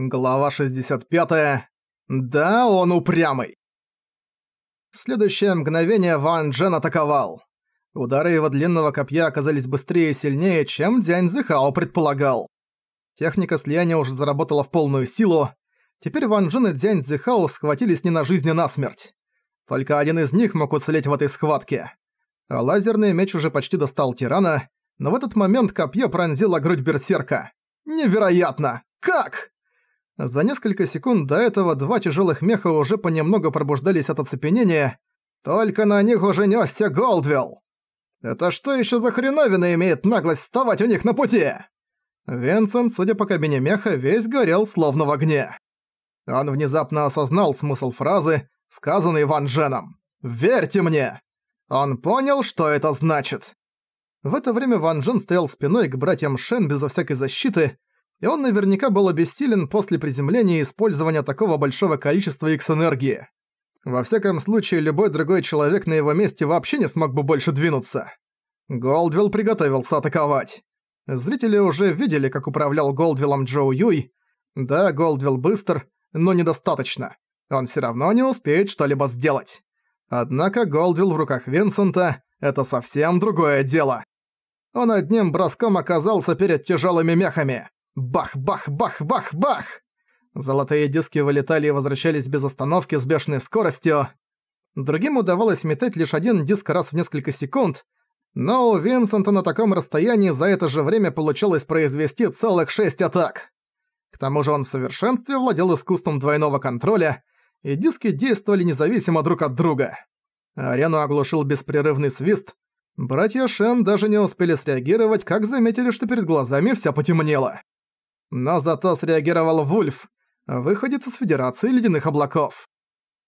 Глава 65. Да, он упрямый. В следующее мгновение Ван Джен атаковал. Удары его длинного копья оказались быстрее и сильнее, чем Дзянь Зихао предполагал. Техника слияния уже заработала в полную силу. Теперь Ван Джен и Дзянь Зихао схватились не на жизнь, а на смерть. Только один из них мог уцелеть в этой схватке. А лазерный меч уже почти достал тирана, но в этот момент копье пронзило грудь берсерка. Невероятно! Как? За несколько секунд до этого два тяжелых меха уже понемногу пробуждались от оцепенения, только на них уже нёсся Голдвилл. Это что еще за хреновина имеет наглость вставать у них на пути? Винсент, судя по кабине меха, весь горел словно в огне. Он внезапно осознал смысл фразы, сказанной Ван Дженом. «Верьте мне!» Он понял, что это значит. В это время Ван Джен стоял спиной к братьям Шен безо всякой защиты, и он наверняка был обессилен после приземления и использования такого большого количества X-энергии. Во всяком случае, любой другой человек на его месте вообще не смог бы больше двинуться. Голдвилл приготовился атаковать. Зрители уже видели, как управлял Голдвиллом Джоу Юй. Да, Голдвилл быстр, но недостаточно. Он всё равно не успеет что-либо сделать. Однако Голдвилл в руках Винсента — это совсем другое дело. Он одним броском оказался перед тяжелыми мехами. Бах-бах-бах-бах-бах! Золотые диски вылетали и возвращались без остановки с бешеной скоростью. Другим удавалось метать лишь один диск раз в несколько секунд, но у Винсента на таком расстоянии за это же время получалось произвести целых шесть атак. К тому же он в совершенстве владел искусством двойного контроля, и диски действовали независимо друг от друга. Арену оглушил беспрерывный свист. Братья Шен даже не успели среагировать, как заметили, что перед глазами всё потемнело. Но зато среагировал Вульф, выходец из Федерации Ледяных Облаков.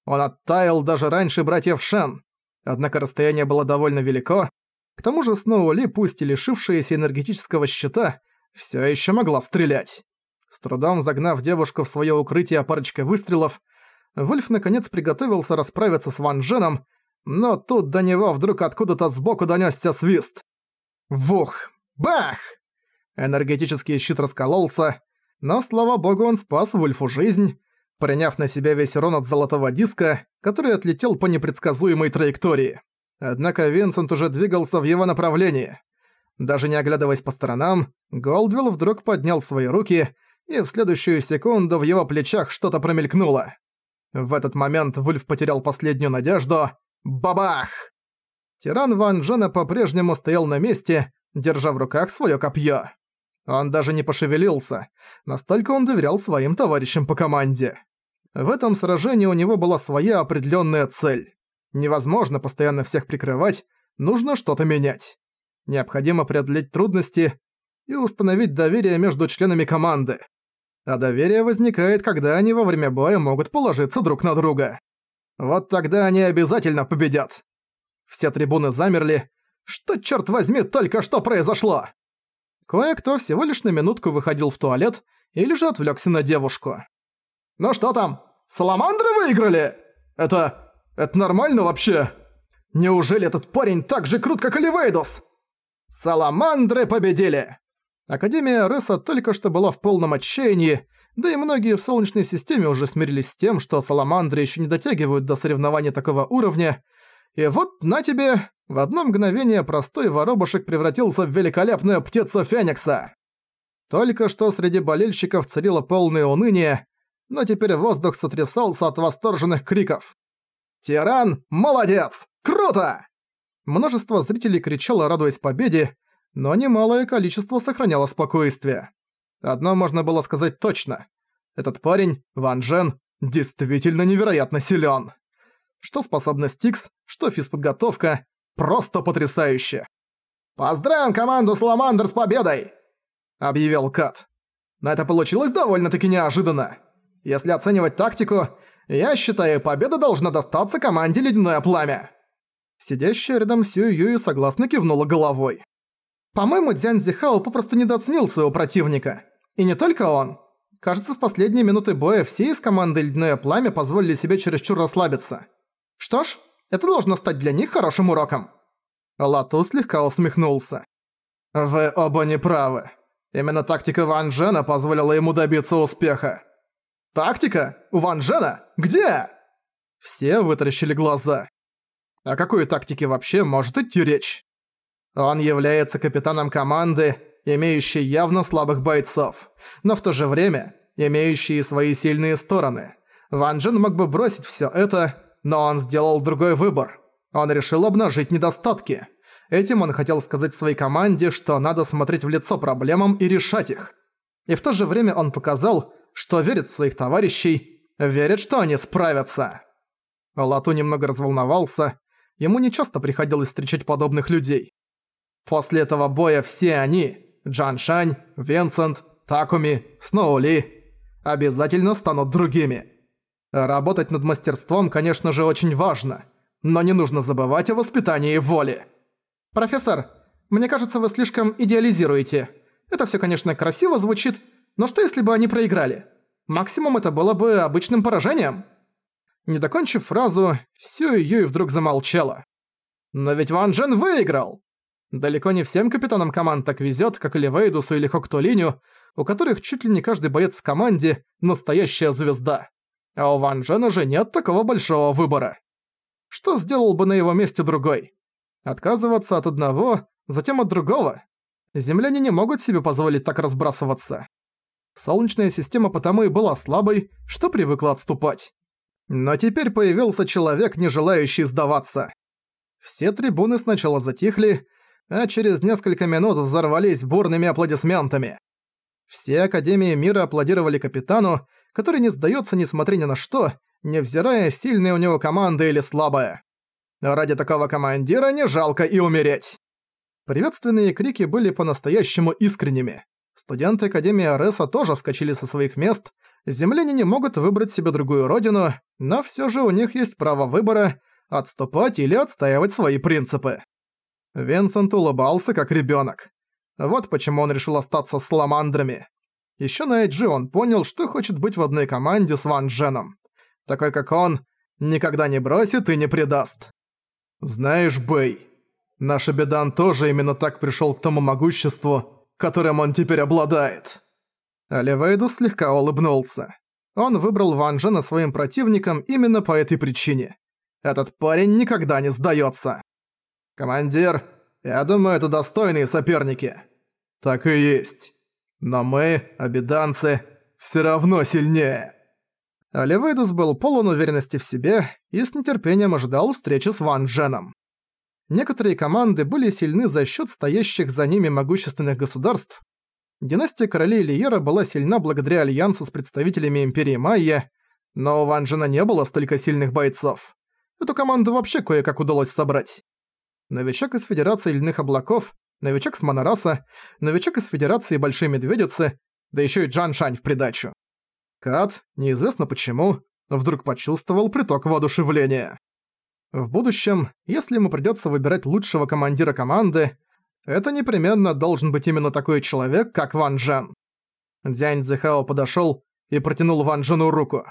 Он оттаял даже раньше братьев Шен, однако расстояние было довольно велико, к тому же Сноу Ли, пусть и лишившаяся энергетического щита, всё ещё могла стрелять. С трудом загнав девушку в своё укрытие парочкой выстрелов, Вульф наконец приготовился расправиться с Ван Дженом, но тут до него вдруг откуда-то сбоку донёсся свист. Вух! Бах! Энергетический щит раскололся, но, слава богу, он спас Вульфу жизнь, приняв на себя весь урон от золотого диска, который отлетел по непредсказуемой траектории. Однако Винсент уже двигался в его направлении. Даже не оглядываясь по сторонам, Голдвилл вдруг поднял свои руки, и в следующую секунду в его плечах что-то промелькнуло. В этот момент Вульф потерял последнюю надежду. Бабах! Тиран Ван Джена по-прежнему стоял на месте, держа в руках своё копье. Он даже не пошевелился, настолько он доверял своим товарищам по команде. В этом сражении у него была своя определенная цель. Невозможно постоянно всех прикрывать, нужно что-то менять. Необходимо преодолеть трудности и установить доверие между членами команды. А доверие возникает, когда они во время боя могут положиться друг на друга. Вот тогда они обязательно победят. Все трибуны замерли. Что, черт возьми, только что произошло? Кое-кто всего лишь на минутку выходил в туалет или же отвлекся на девушку. «Ну что там? Саламандры выиграли? Это... это нормально вообще? Неужели этот парень так же крут, как Оливейдус?» «Саламандры победили!» Академия Ресса только что была в полном отчаянии, да и многие в Солнечной системе уже смирились с тем, что саламандры еще не дотягивают до соревнований такого уровня, и вот на тебе, в одно мгновение простой воробушек превратился в великолепную птицу Феникса. Только что среди болельщиков царило полное уныние, но теперь воздух сотрясался от восторженных криков. «Тиран, молодец! Круто!» Множество зрителей кричало, радуясь победе, но немалое количество сохраняло спокойствие. Одно можно было сказать точно. Этот парень, Ван Джен, действительно невероятно силен. Что способность X, что физподготовка. Просто потрясающе. «Поздравим команду Саламандр с победой!» – объявил Кат. Но это получилось довольно-таки неожиданно. Если оценивать тактику, я считаю, победа должна достаться команде Ледяное Пламя. Сидящая рядом Сью Юи согласно кивнула головой. По-моему, Дзянь Зихао попросту недооценил своего противника. И не только он. Кажется, в последние минуты боя все из команды Ледяное Пламя позволили себе чересчур расслабиться. Что ж, это должно стать для них хорошим уроком. Лату слегка усмехнулся. Вы оба не правы. Именно тактика Ван Джена позволила ему добиться успеха. Тактика? У Ван Джена? Где?» Все вытаращили глаза. О какой тактике вообще может идти речь? Он является капитаном команды, имеющей явно слабых бойцов, но в то же время имеющие свои сильные стороны. Ван Джен мог бы бросить всё это, но он сделал другой выбор. Он решил обнажить недостатки. Этим он хотел сказать своей команде, что надо смотреть в лицо проблемам и решать их. И в то же время он показал, что верит в своих товарищей, верит, что они справятся. Лату немного разволновался, ему нечасто приходилось встречать подобных людей. После этого боя все они, Джан Шань, Винсент, Такуми, Сноули, обязательно станут другими. Работать над мастерством, конечно же, очень важно, но не нужно забывать о воспитании воли. «Профессор, мне кажется, вы слишком идеализируете. Это всё, конечно, красиво звучит, но что если бы они проиграли? Максимум это было бы обычным поражением». Не докончив фразу, Сю Юй вдруг замолчала. «Но ведь Ван Джен выиграл!» Далеко не всем капитанам команд так везёт, как или Вейдусу или Хоктолиню, у которых чуть ли не каждый боец в команде – настоящая звезда. А у Ван Джена же нет такого большого выбора. Что сделал бы на его месте другой? Отказываться от одного, затем от другого? Земляне не могут себе позволить так разбрасываться. Солнечная система потому и была слабой, что привыкла отступать. Но теперь появился человек, не желающий сдаваться. Все трибуны сначала затихли, а через несколько минут взорвались бурными аплодисментами. Все Академии Мира аплодировали капитану, который не сдается несмотря ни на что, невзирая, сильная у него команда или слабая. Ради такого командира не жалко и умереть. Приветственные крики были по-настоящему искренними. Студенты Академии Ареса тоже вскочили со своих мест. Земляне не могут выбрать себе другую родину, но всё же у них есть право выбора отступать или отстаивать свои принципы. Винсент улыбался как ребёнок. Вот почему он решил остаться с ламандрами. Ещё на Эйджи он понял, что хочет быть в одной команде с Ван Дженом. Такой как он, никогда не бросит и не предаст. Знаешь, Бэй, наш Абедан тоже именно так пришёл к тому могуществу, которым он теперь обладает. Оливейдус слегка улыбнулся. Он выбрал Ван Джена своим противником именно по этой причине. Этот парень никогда не сдается. «Командир, я думаю, это достойные соперники». «Так и есть. Но мы, обиданцы, все равно сильнее». Оливейдус был полон уверенности в себе и с нетерпением ожидал встречи с Ван Дженом. Некоторые команды были сильны за счет стоящих за ними могущественных государств, Династия королей Лиера была сильна благодаря альянсу с представителями Империи Майя, но у Ван Джена не было столько сильных бойцов. Эту команду вообще кое-как удалось собрать. Новичок из Федерации Льняных Облаков, новичок с Монораса, новичок из Федерации Большой Медведицы, да еще и Джан Шань в придачу. Кат, неизвестно почему, вдруг почувствовал приток воодушевления. В будущем, если ему придется выбирать лучшего командира команды, это непременно должен быть именно такой человек, как Ван Джен. Дзянь Зихао подошёл и протянул Ван Джену руку.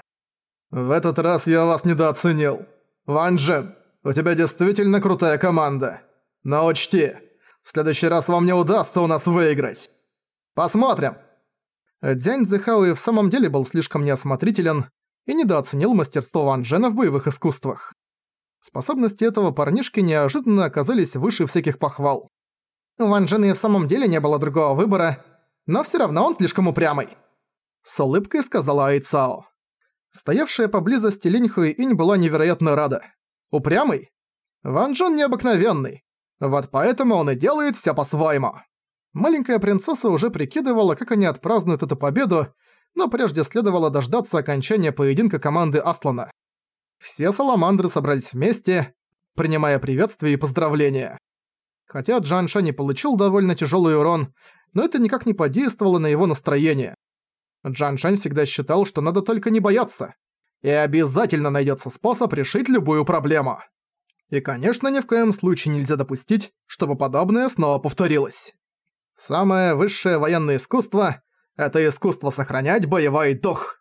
«В этот раз я вас недооценил. Ван Джен, у тебя действительно крутая команда. Но учти, в следующий раз вам не удастся у нас выиграть. Посмотрим!» Дзянь Зихао и в самом деле был слишком неосмотрителен и недооценил мастерство Ван Джена в боевых искусствах. Способности этого парнишки неожиданно оказались выше всяких похвал. У Ван Джена и в самом деле не было другого выбора, но всё равно он слишком упрямый. С улыбкой сказала Айцао. Стоявшая поблизости Линь Инь была невероятно рада. Упрямый? Ван Джен необыкновенный. Вот поэтому он и делает всё по-своему. Маленькая принцесса уже прикидывала, как они отпразднуют эту победу, но прежде следовало дождаться окончания поединка команды Аслана. Все саламандры собрались вместе, принимая приветствия и поздравления. Хотя Джан не получил довольно тяжелый урон, но это никак не подействовало на его настроение. Джан Шань всегда считал, что надо только не бояться. И обязательно найдется способ решить любую проблему. И, конечно, ни в коем случае нельзя допустить, чтобы подобное снова повторилось. Самое высшее военное искусство – это искусство сохранять боевой дух.